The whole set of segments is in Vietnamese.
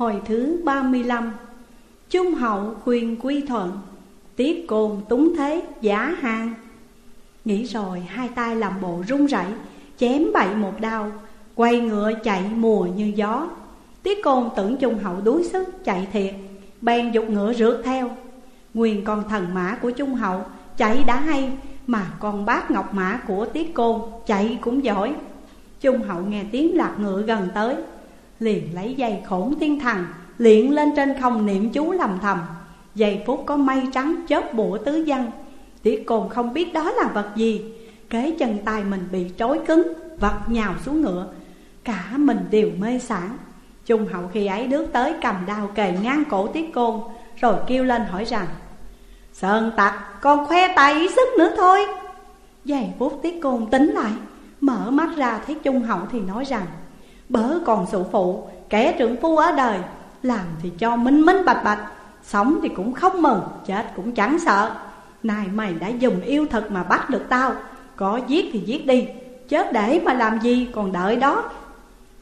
Hồi thứ 35 Trung hậu khuyên quy thuận Tiết côn túng thế, giả hàng Nghĩ rồi, hai tay làm bộ run rẩy, Chém bậy một đao, Quay ngựa chạy mùa như gió. Tiết côn tưởng Trung hậu đuối sức, chạy thiệt, Bèn dục ngựa rượt theo. Nguyên con thần mã của Trung hậu chạy đã hay, Mà con bác ngọc mã của Tiết côn chạy cũng giỏi. Trung hậu nghe tiếng lạc ngựa gần tới Liền lấy dây khổn thiên thần Liện lên trên không niệm chú lầm thầm. Giây phút có mây trắng chớp bủa tứ dân. Tiết côn không biết đó là vật gì. Kế chân tay mình bị trói cứng, Vật nhào xuống ngựa. Cả mình đều mê sản Trung hậu khi ấy bước tới cầm đao kề ngang cổ tiết côn, Rồi kêu lên hỏi rằng, Sơn tặc, con khoe tài ý sức nữa thôi. Giây phút tiết côn tính lại, Mở mắt ra thấy Trung hậu thì nói rằng Bớ còn sự phụ, Kẻ trưởng phu ở đời, Làm thì cho minh minh bạch bạch, Sống thì cũng không mừng, Chết cũng chẳng sợ. Này mày đã dùng yêu thật mà bắt được tao, Có giết thì giết đi, Chết để mà làm gì còn đợi đó?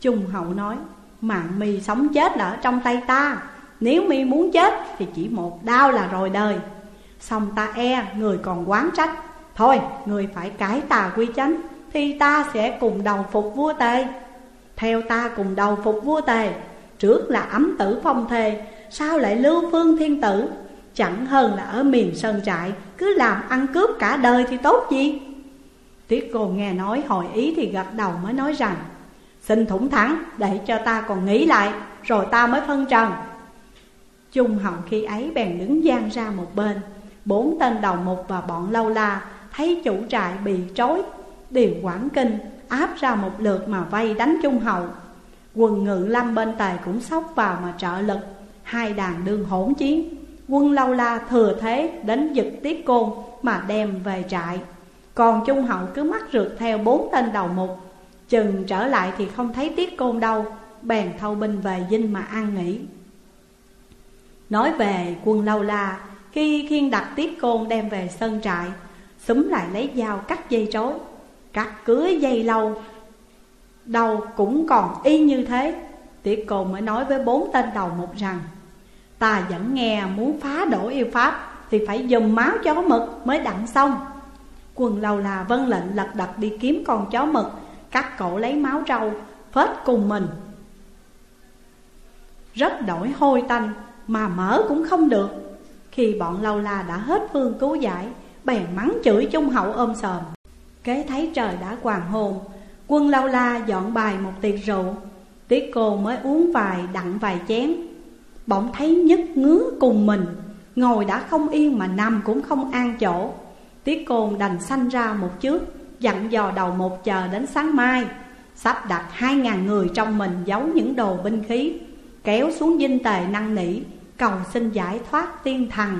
Trung hậu nói, Mạng mi sống chết là ở trong tay ta, Nếu mi muốn chết thì chỉ một đau là rồi đời. Xong ta e người còn quán trách, Thôi, người phải cải tà quy chánh, Thì ta sẽ cùng đầu phục vua tề. Theo ta cùng đầu phục vua tề, Trước là ấm tử phong thề Sao lại lưu phương thiên tử. Chẳng hơn là ở miền sơn trại, Cứ làm ăn cướp cả đời thì tốt gì? Tiết cô nghe nói hồi ý thì gật đầu mới nói rằng, Xin thủng thẳng để cho ta còn nghĩ lại, Rồi ta mới phân trần. Trung hậu khi ấy bèn đứng gian ra một bên. Bốn tên đầu mục và bọn lâu la Thấy chủ trại bị trói, Đều quảng kinh Áp ra một lượt mà vây đánh Trung hậu Quần ngự lâm bên tài cũng sóc vào mà trợ lực. Hai đàn đương hỗn chiến. Quân lâu la thừa thế đến giật tiết côn Mà đem về trại. Còn Trung hậu cứ mắt rượt theo bốn tên đầu mục. Chừng trở lại thì không thấy tiết côn đâu. Bèn thâu binh về dinh mà an nghỉ. Nói về quân lâu la, Khi khiên đặt tiết côn đem về sân trại súng lại lấy dao cắt dây trối Cắt cưới dây lâu đầu cũng còn y như thế. Tiết cô mới nói với bốn tên đầu một rằng, Ta vẫn nghe muốn phá đổ yêu pháp Thì phải dùng máu chó mực mới đặng xong. Quần lâu là vân lệnh lật đật đi kiếm con chó mực Cắt cổ lấy máu trâu Phết cùng mình. Rất đổi hôi tanh Mà mở cũng không được. Khi bọn lâu la đã hết phương cứu giải, Bèn mắng chửi trung hậu ôm sờm Kế thấy trời đã hoàng hôn, Quân lâu la dọn bài một tiệc rượu. Tiết cô mới uống vài đặng vài chén. Bỗng thấy nhức ngứa cùng mình, Ngồi đã không yên mà nằm cũng không an chỗ. Tiết côn đành sanh ra một trước, Dặn dò đầu một chờ đến sáng mai. Sắp đặt hai ngàn người trong mình giấu những đồ binh khí, Kéo xuống dinh tề năng nỉ, Cầu xin giải thoát tiên thần.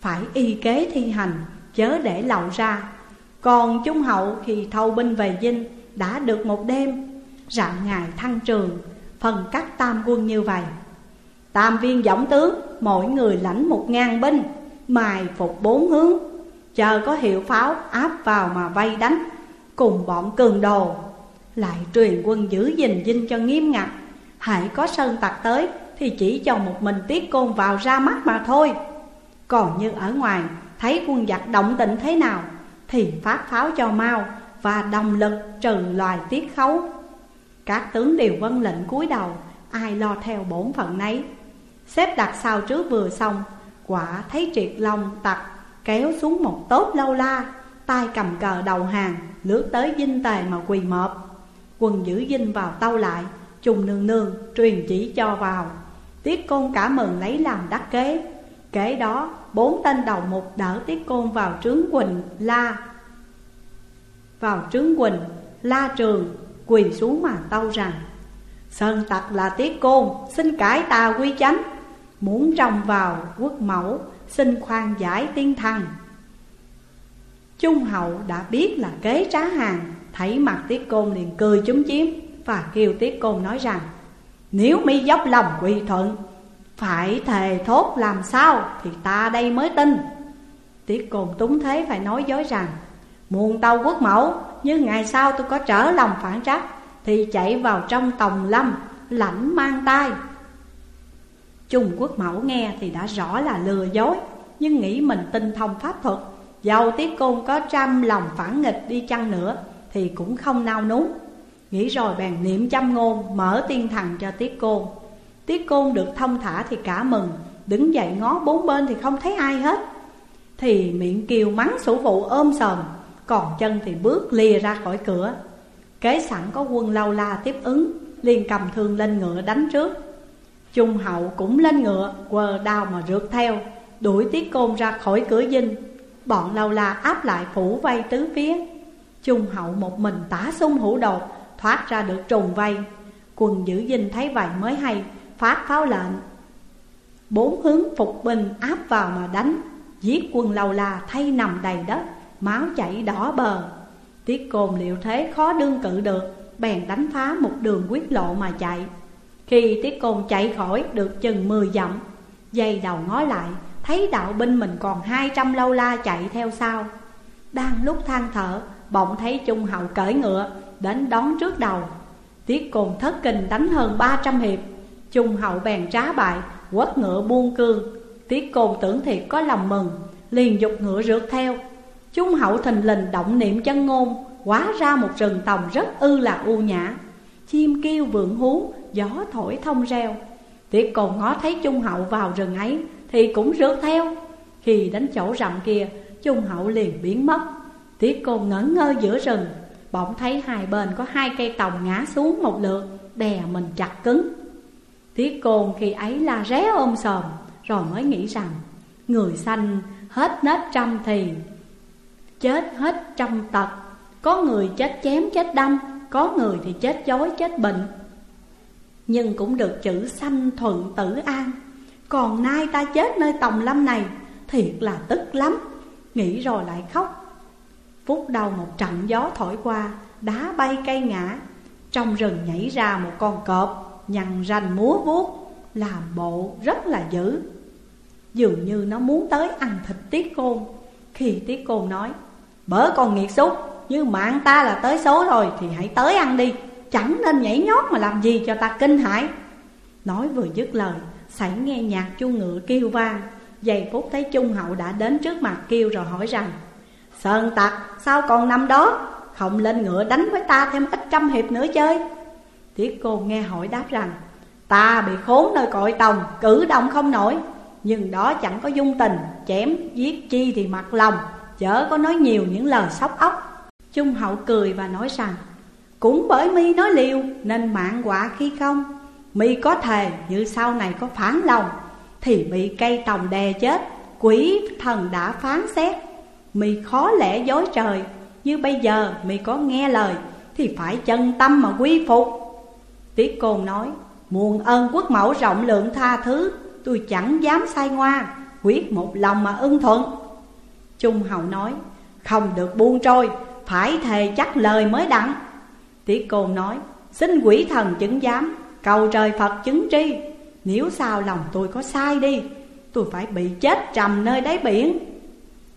Phải y kế thi hành, Chớ để lậu ra. Còn Trung Hậu khi thâu binh về dinh Đã được một đêm. Rạng ngày thăng trường, Phần cắt tam quân như vậy. Tam viên giọng tướng, Mỗi người lãnh một ngàn binh Mài phục bốn hướng. Chờ có hiệu pháo áp vào mà vây đánh, Cùng bọn cường đồ. Lại truyền quân giữ gìn dinh cho nghiêm ngặt. Hãy có sơn tặc tới Thì chỉ cho một mình tiết côn vào ra mắt mà thôi. Còn như ở ngoài, Thấy quân giặc động tĩnh thế nào thì phát pháo cho mau Và đồng lực trừ loài tiết khấu. Các tướng đều vân lệnh cúi đầu, Ai lo theo bổn phận nấy. Xếp đặt sau trước vừa xong, Quả thấy triệt long tặc, Kéo xuống một tốt lâu la, tay cầm cờ đầu hàng, Lướt tới dinh tề mà quỳ mọp. Quần giữ dinh vào tâu lại, Trùng nương nương truyền chỉ cho vào. Tiết côn cả mừng lấy làm đắc kế. Kế đó, bốn tên đầu mục đỡ Tiết côn vào trướng Quỳnh la. Vào trướng Quỳnh la trường, quỳ xuống mà tâu rằng, Sơn tặc là Tiết côn, xin cải tà quy chánh. Muốn trồng vào quốc mẫu, Xin khoan giải tiên thần. Trung hậu đã biết là kế trá hàng, Thấy mặt tiết côn liền cười chúng chiếm Và kêu tiết côn nói rằng, Nếu mi dốc lòng quy thuận phải thề thốt làm sao Thì ta đây mới tin. Tiết côn túng thế phải nói dối rằng, Muôn tâu quốc mẫu Nhưng ngày sau tôi có trở lòng phản trắc Thì chạy vào trong tòng lâm, Lãnh mang tay Trung Quốc mẫu nghe thì đã rõ là lừa dối, Nhưng nghĩ mình tinh thông pháp thuật Dầu tiết côn có trăm lòng phản nghịch đi chăng nữa Thì cũng không nao núng. Nghĩ rồi bèn niệm chăm ngôn, Mở tiên thần cho tiết côn Tiết côn được thông thả thì cả mừng, Đứng dậy ngó bốn bên thì không thấy ai hết. Thì miệng kiều mắng sủ phụ ôm sòm, Còn chân thì bước lìa ra khỏi cửa. Kế sẵn có quân lâu la tiếp ứng, liền cầm thương lên ngựa đánh trước. Trung hậu cũng lên ngựa, quờ đao mà rượt theo, Đuổi tiết côn ra khỏi cửa dinh. Bọn lâu la áp lại phủ vây tứ phía. Trung hậu một mình tả sung hữu đột, Thoát ra được trùng vây. Quân giữ dinh thấy vậy mới hay Phát pháo lệnh. Bốn hướng phục binh áp vào mà đánh, Giết quân lâu la thay nằm đầy đất, Máu chảy đỏ bờ. Tiết côn liệu thế khó đương cự được, Bèn đánh phá một đường quyết lộ mà chạy. Khi tiết côn chạy khỏi được chừng mười dặm, Dây đầu ngó lại, Thấy đạo binh mình còn hai trăm lâu la chạy theo sau. Đang lúc than thở, Bỗng thấy Trung Hậu cởi ngựa, Đến đón trước đầu. Tiết côn thất kinh đánh hơn ba trăm hiệp Trung Hậu bèn trá bại Quất ngựa buông cương. Tiết côn tưởng thiệt có lòng mừng Liền dục ngựa rượt theo. Trung Hậu thình lình động niệm chân ngôn Hóa ra một rừng tòng rất ư là u nhã. Chim kêu vượng hú, gió thổi thông reo. Tiết côn ngó thấy Trung Hậu vào rừng ấy Thì cũng rượt theo. Khi đến chỗ rậm kia Trung Hậu liền biến mất. Tiết côn ngẩn ngơ giữa rừng Bỗng thấy hai bên có hai cây tòng ngã xuống một lượt Đè mình chặt cứng. Tiết côn khi ấy la ré ôm sòm, Rồi mới nghĩ rằng, Người sanh hết nết trăm thì, Chết hết trăm tật. Có người chết chém chết đâm, Có người thì chết chói chết bệnh. Nhưng cũng được chữ sanh thuận tử an. Còn nay ta chết nơi tòng lâm này, Thiệt là tức lắm. Nghĩ rồi lại khóc. Phút đầu một trận gió thổi qua, Đá bay cây ngã. Trong rừng nhảy ra một con cọp. Nhằn rành múa vuốt, Làm bộ rất là dữ. Dường như nó muốn tới ăn thịt tiết côn. Khi tiết côn nói bỡ con nghiệt xúc, như mạng ta là tới số rồi Thì hãy tới ăn đi. Chẳng nên nhảy nhót mà làm gì cho ta kinh hãi. Nói vừa dứt lời, Sảy nghe nhạc chuông ngựa kêu vang. Giây phút thấy Trung Hậu đã đến trước mặt kêu rồi hỏi rằng, Sơn tặc sao còn nằm đó? Không lên ngựa đánh với ta thêm ít trăm hiệp nữa chơi. Tiết cô nghe hỏi đáp rằng, Ta bị khốn nơi cội tòng, Cử động không nổi. Nhưng đó chẳng có dung tình, Chém, giết, chi thì mặt lòng, Chớ có nói nhiều những lời sóc ốc Trung hậu cười và nói rằng, Cũng bởi mi nói liều, nên mạng quả khi không. Mi có thề, như sau này có phán lòng, Thì bị cây tòng đè chết, Quỷ thần đã phán xét. Mi khó lẽ dối trời, Như bây giờ mi có nghe lời, Thì phải chân tâm mà quy phục. Tiết Côn nói, Muôn ơn quốc mẫu rộng lượng tha thứ, Tôi chẳng dám sai ngoa, Quyết một lòng mà ưng thuận. Trung hậu nói, Không được buông trôi, phải thề chắc lời mới đặng. Tiết côn nói, Xin quỷ thần chứng giám, Cầu trời Phật chứng tri. Nếu sao lòng tôi có sai đi, Tôi phải bị chết trầm nơi đáy biển.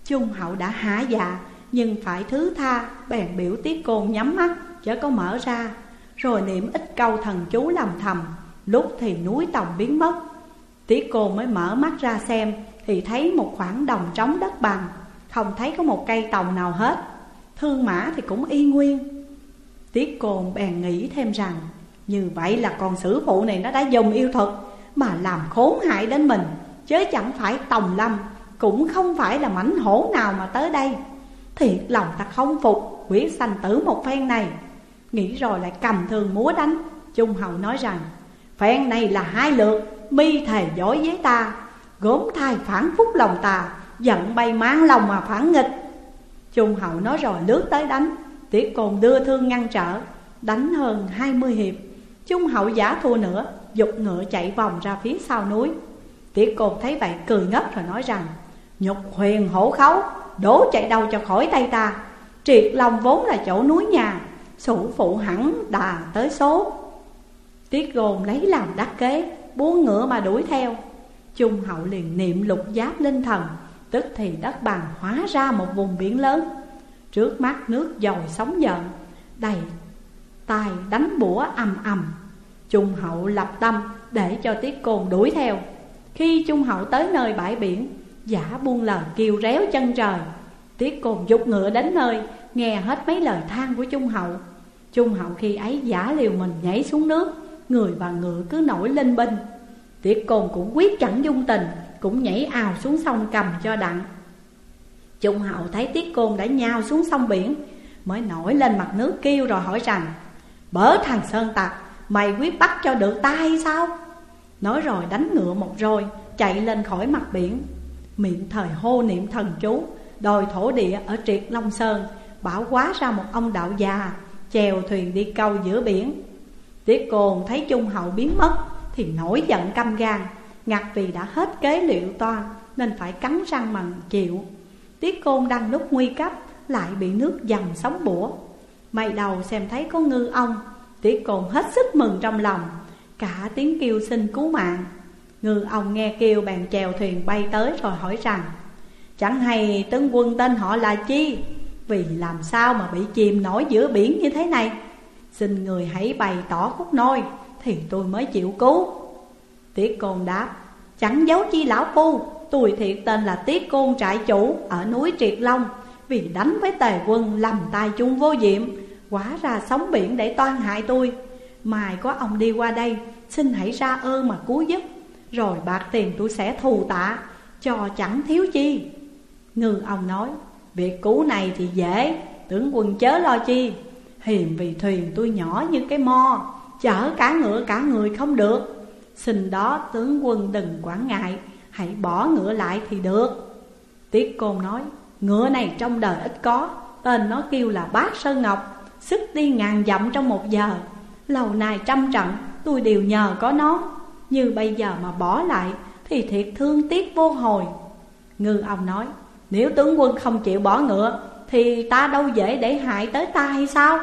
Trung hậu đã hạ dạ Nhưng phải thứ tha, Bèn biểu tiết côn nhắm mắt, Chớ có mở ra. Rồi niệm ít câu thần chú làm thầm. Lúc thì núi tòng biến mất. Tí cô mới mở mắt ra xem, Thì thấy một khoảng đồng trống đất bằng. Không thấy có một cây tòng nào hết. Thương mã thì cũng y nguyên. Tiết cồn bèn nghĩ thêm rằng, Như vậy là con sử phụ này nó đã dùng yêu thuật, Mà làm khốn hại đến mình. Chứ chẳng phải tòng lâm, Cũng không phải là mảnh hổ nào mà tới đây. Thiệt lòng ta không phục, Quyết sanh tử một phen này. Nghĩ rồi lại cầm thương múa đánh. Trung hậu nói rằng, Phen này là hai lượt, Mi thề dối với ta, Gốm thai phản phúc lòng ta, Giận bay mang lòng mà phản nghịch. Trung hậu nói rồi lướt tới đánh. Tiết cồn đưa thương ngăn trở, Đánh hơn hai mươi hiệp. Trung hậu giả thua nữa, Dục ngựa chạy vòng ra phía sau núi. Tiết cồn thấy vậy cười ngất rồi nói rằng, Nhục huyền hổ khấu, Đố chạy đâu cho khỏi tay ta. Triệt lòng vốn là chỗ núi nhà Sủ phụ hẳn đà tới số Tiết gồm lấy làm đắc kế, Buông ngựa mà đuổi theo. Trung hậu liền niệm lục giáp linh thần, Tức thì đất bằng hóa ra một vùng biển lớn. Trước mắt nước dồi sóng giận, Đầy tài đánh bủa ầm ầm. Trung hậu lập tâm để cho tiết cồn đuổi theo. Khi Trung Hậu tới nơi bãi biển, Giả buông lời kêu réo chân trời. Tiết cồn dục ngựa đến nơi, Nghe hết mấy lời than của Trung Hậu. Trung Hậu khi ấy giả liều mình nhảy xuống nước, Người và ngựa cứ nổi lên binh. Tiết cồn cũng quyết chẳng dung tình, Cũng nhảy ào xuống sông cầm cho đặng. Trung Hậu thấy Tiết côn đã nhào xuống sông biển, Mới nổi lên mặt nước kêu rồi hỏi rằng, Bớ thằng Sơn Tặc Mày quyết bắt cho được ta hay sao? Nói rồi đánh ngựa một rồi Chạy lên khỏi mặt biển. Miệng thời hô niệm thần chú Đòi thổ địa ở Triệt Long Sơn, Bảo quá ra một ông đạo già, Chèo thuyền đi câu giữa biển. Tiết cồn thấy Trung Hậu biến mất, Thì nổi giận căm gan, Ngặt vì đã hết kế liệu toan Nên phải cắn răng mà chịu. Tiết côn đang lúc nguy cấp, Lại bị nước dầm sóng bủa. Mày đầu xem thấy có ngư ông, Tiết côn hết sức mừng trong lòng, Cả tiếng kêu xin cứu mạng. Ngư ông nghe kêu bèn chèo thuyền bay tới rồi hỏi rằng Chẳng hay tướng quân tên họ là chi? Vì làm sao mà bị chìm nổi giữa biển như thế này? Xin người hãy bày tỏ khúc nôi, Thì tôi mới chịu cứu. Tiết côn đáp, Chẳng giấu chi lão phu, Tôi thiệt tên là Tiết Côn trại chủ ở núi Triệt Long. Vì đánh với tề quân lầm tay chung vô diệm quả ra sóng biển để toan hại tôi. Mai có ông đi qua đây, Xin hãy ra ơn mà cứu giúp. Rồi bạc tiền tôi sẽ thù tạ, Cho chẳng thiếu chi. Ngư ông nói, Việc cũ này thì dễ Tướng quân chớ lo chi. Hiền vì thuyền tôi nhỏ như cái mo, Chở cả ngựa cả người không được. Xin đó tướng quân đừng quản ngại, Hãy bỏ ngựa lại thì được. Tiết Côn nói, Ngựa này trong đời ít có, Tên nó kêu là Bát Sơn Ngọc Sức đi ngàn dặm trong một giờ. Lâu nay trăm trận, tôi đều nhờ có nó. Như bây giờ mà bỏ lại, Thì thiệt thương tiếc vô hồi. Ngư ông nói nếu tướng quân không chịu bỏ ngựa, Thì ta đâu dễ để hại tới ta hay sao?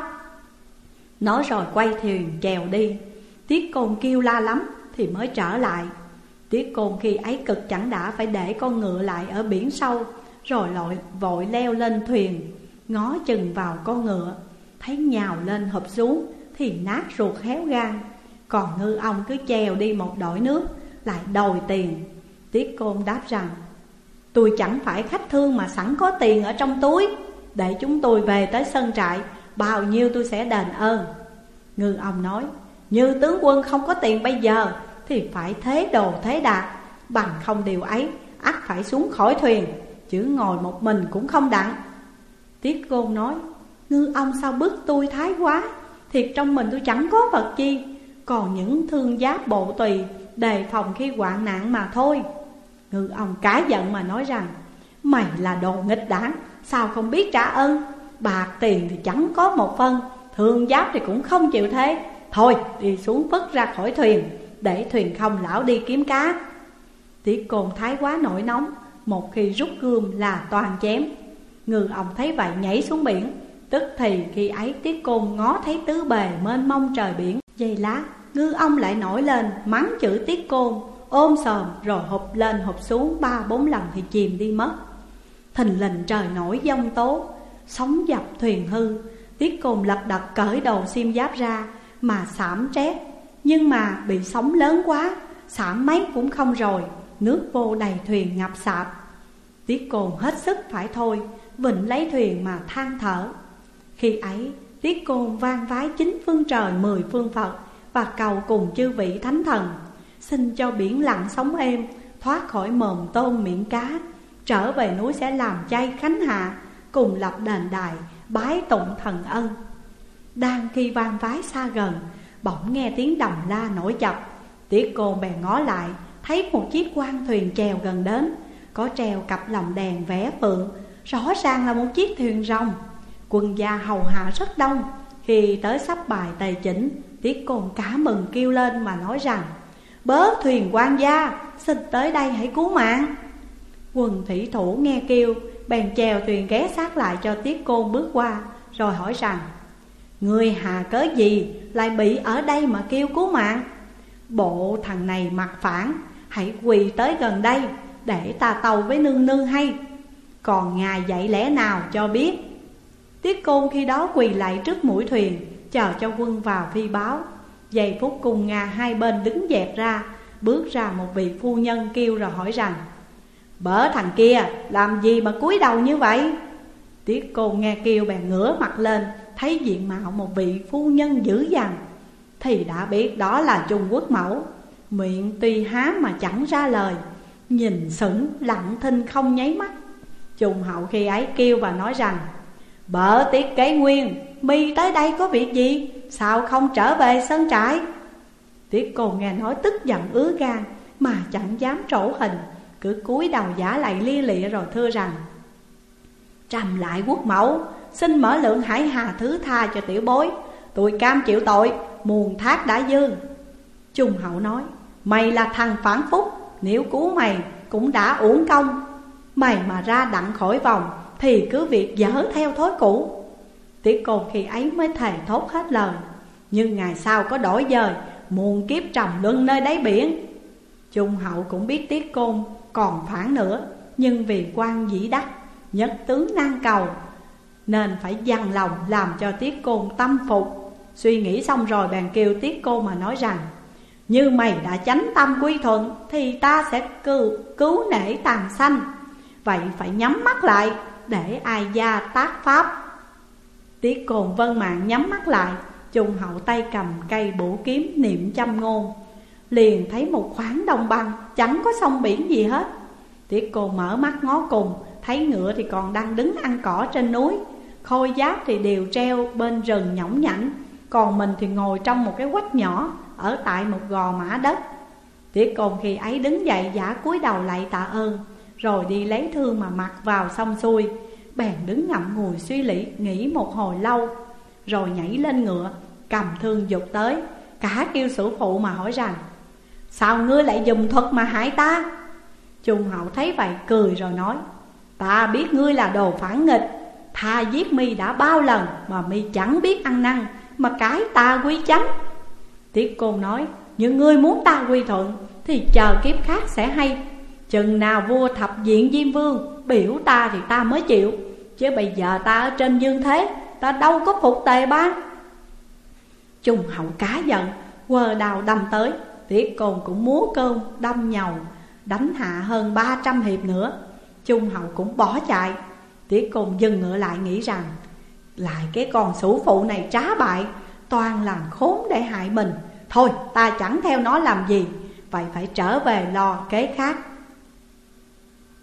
Nói rồi quay thuyền chèo đi. Tiết côn kêu la lắm Thì mới trở lại. Tiết côn khi ấy cực chẳng đã phải để con ngựa lại ở biển sâu, Rồi lội vội leo lên thuyền, Ngó chừng vào con ngựa. Thấy nhào lên hụp xuống Thì nát ruột héo gan. Còn ngư ông cứ chèo đi một đội nước, Lại đòi tiền. Tiết côn đáp rằng Tôi chẳng phải khách thương mà sẵn có tiền ở trong túi. Để chúng tôi về tới sân trại, Bao nhiêu tôi sẽ đền ơn. Ngư ông nói, Như tướng quân không có tiền bây giờ, thì phải thế đồ thế đạt Bằng không điều ấy, ắt phải xuống khỏi thuyền, Chứ ngồi một mình cũng không đặng. Tiết Côn nói, Ngư ông sao bức tôi thái quá? Thiệt trong mình tôi chẳng có vật chi. Còn những thương giáp bộ tùy, Đề phòng khi hoạn nạn mà thôi. Ngư ông cá giận mà nói rằng, Mày là đồ nghịch đảng, Sao không biết trả ơn? Bạc tiền thì chẳng có một phân, Thương giáp thì cũng không chịu thế. Thôi, đi xuống vứt ra khỏi thuyền, để thuyền không lão đi kiếm cá. Tiết côn thái quá nổi nóng, Một khi rút gươm là toàn chém. Ngư ông thấy vậy nhảy xuống biển, Tức thì khi ấy tiết côn ngó thấy tứ bề mênh mông trời biển. Dây lá ngư ông lại nổi lên mắng chữ tiết côn. Ôm sòm, rồi hụp lên, hụp xuống, ba, bốn lần thì chìm đi mất. Thình lình trời nổi giông tố, Sóng dập thuyền hư. Tiết côn lập đật cởi đầu xiêm giáp ra, Mà sảm trét. Nhưng mà bị sóng lớn quá Xả mấy cũng không rồi. Nước vô đầy thuyền ngập sạp. Tiết cồn hết sức phải thôi, Vịnh lấy thuyền mà than thở. Khi ấy Tiết côn vang vái chính phương trời mười phương Phật Và cầu cùng chư vị thánh thần. Xin cho biển lặng sóng êm, Thoát khỏi mồm tôm miệng cá, Trở về núi sẽ làm chay khánh hạ, Cùng lập đền đài, bái tụng thần ân. Đang khi vang vái xa gần, Bỗng nghe tiếng đầm la nổi chập. Tiết cô bèn ngó lại, Thấy một chiếc quan thuyền chèo gần đến, Có treo cặp lồng đèn vẽ phượng, Rõ ràng là một chiếc thuyền rồng. Quân gia hầu hạ rất đông. Khi tới sắp bài tài chỉnh, Tiết côn cả mừng kêu lên mà nói rằng Bớ thuyền quan gia, Xin tới đây hãy cứu mạng. Quân thủy thủ nghe kêu, Bèn chèo thuyền ghé sát lại cho Tiết côn bước qua, Rồi hỏi rằng, Người hà cớ gì lại bị ở đây mà kêu cứu mạng? Bộ thằng này mặt phản, Hãy quỳ tới gần đây Để ta tàu với nương nương hay. Còn ngài dạy lẽ nào cho biết? Tiết côn khi đó quỳ lại trước mũi thuyền, Chờ cho quân vào phi báo. Giây phút cùng Nga hai bên đứng dẹp ra, Bước ra một vị phu nhân kêu rồi hỏi rằng, Bở thằng kia, làm gì mà cúi đầu như vậy? Tiết cô nghe kêu bèn ngửa mặt lên, Thấy diện mạo một vị phu nhân dữ dằn. Thì đã biết đó là Trung Quốc mẫu, Miệng tuy há mà chẳng ra lời, Nhìn sững, lặng thinh không nháy mắt. Trung hậu khi ấy kêu và nói rằng, Bở tiết kế nguyên, mi tới đây có việc gì? Sao không trở về sân trại? Tiết cô nghe nói tức giận ứa gan, Mà chẳng dám trổ hình, Cứ cúi đầu giả lại lia lịa rồi thưa rằng, Trầm lại quốc mẫu, Xin mở lượng hải hà thứ tha cho tiểu bối, Tôi cam chịu tội Muôn thác đã dư Trung hậu nói, Mày là thằng phản phúc, Nếu cứu mày cũng đã uổng công. Mày mà ra đặng khỏi vòng Thì cứ việc dở theo thói cũ. Tiết côn khi ấy mới thề thốt hết lời. Nhưng ngày sau có đổi dời Muôn kiếp trầm luân nơi đáy biển. Trung hậu cũng biết tiết côn còn phản nữa Nhưng vì quan dĩ đắc Nhất tướng nan cầu Nên phải dằn lòng làm cho tiết côn tâm phục. Suy nghĩ xong rồi bèn kêu tiết côn mà nói rằng Như mày đã chánh tâm quy thuận Thì ta sẽ cứu, cứu nể tàn sanh. Vậy phải nhắm mắt lại để ai gia tác pháp Tiết cồn vân mạng nhắm mắt lại Trung hậu tay cầm cây bổ kiếm niệm châm ngôn. Liền thấy một khoáng đồng bằng, Chẳng có sông biển gì hết. Tiết cồn mở mắt ngó cùng, Thấy ngựa thì còn đang đứng ăn cỏ trên núi. Khôi giáp thì đều treo bên rừng nhõng nhảnh, Còn mình thì ngồi trong một cái quách nhỏ, Ở tại một gò mã đất. Tiết cồn khi ấy đứng dậy, giả cúi đầu lại tạ ơn, Rồi đi lấy thương mà mặc vào xong xuôi. Bèn đứng ngậm ngùi suy lý nghĩ một hồi lâu, Rồi nhảy lên ngựa, Cầm thương dục tới. Cả kêu sử phụ mà hỏi rằng, Sao ngươi lại dùng thuật mà hại ta? Trung hậu thấy vậy cười rồi nói, Ta biết ngươi là đồ phản nghịch. Tha giết mi đã bao lần Mà mi chẳng biết ăn năn, Mà cái ta quy chánh. Tiết côn nói Nhưng ngươi muốn ta quy thuận, Thì chờ kiếp khác sẽ hay. Chừng nào vua thập diện Diêm Vương Biểu ta thì ta mới chịu. Chứ bây giờ ta ở trên dương thế, Ta đâu có phục tề ba. Trung hậu cá giận, Quờ đào đâm tới. Tiết côn cũng múa cơm, đâm nhầu, Đánh hạ hơn 300 hiệp nữa. Trung hậu cũng bỏ chạy. Tiết côn dừng ngựa lại nghĩ rằng, Lại cái con sủ phụ này trá bại, Toàn làm khốn để hại mình. Thôi, ta chẳng theo nó làm gì. Vậy phải trở về lo kế khác.